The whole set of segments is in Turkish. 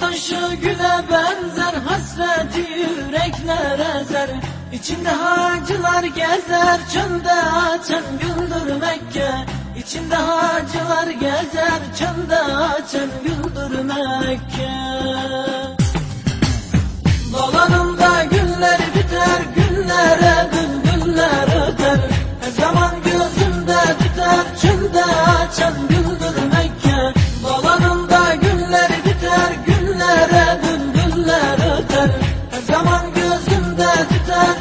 Taşı güne benzer hasreti yüreklere ezer. İçinde hacılar gezer çölde açan güldür Mekke. İçinde hacılar gezer çölde açan güldür Mekke. Dolanımda günler biter günlere bülbüller öter. Her zaman gözümde biter çölde açan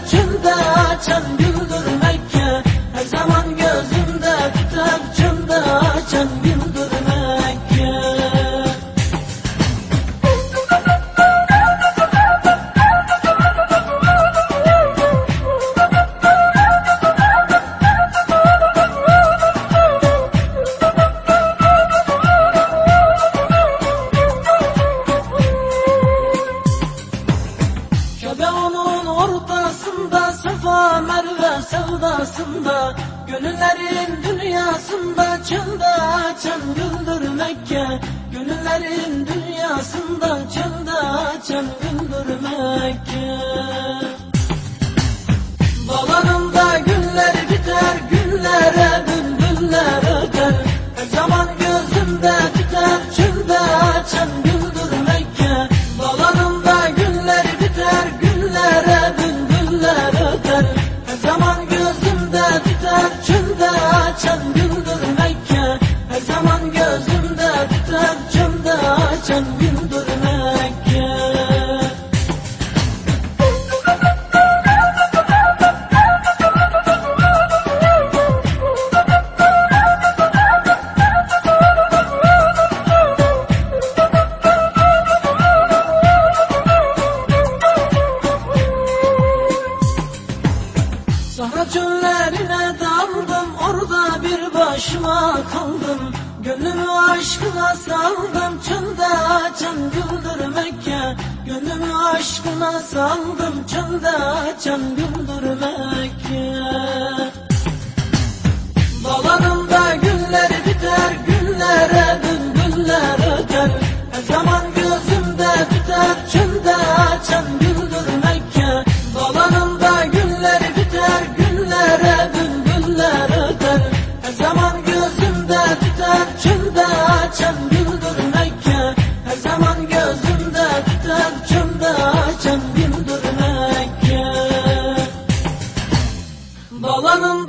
tüter Çölde sevdasında Gönüllerin dünyasında Çölde açan güldür Mekke. Gönüllerin dünyasında Çölde açan güldür Mekke açan güldür Mekke Her zaman gözümde tüter Çölde açan güldür Mekke Sahra başıma kaldım. Gönlümü aşkına saldım. Çölde açan güldür Mekke. Gönlümü aşkına saldım. Çölde açan güldür Mekke. Dolanımda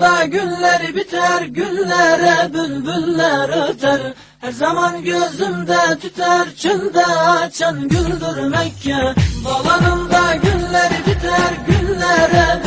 Dolanımda güller biter, güllere bülbüller öter. Her zaman gözümde tüter, çölde açan güldür Mekke. Dolanımda güller biter, güllere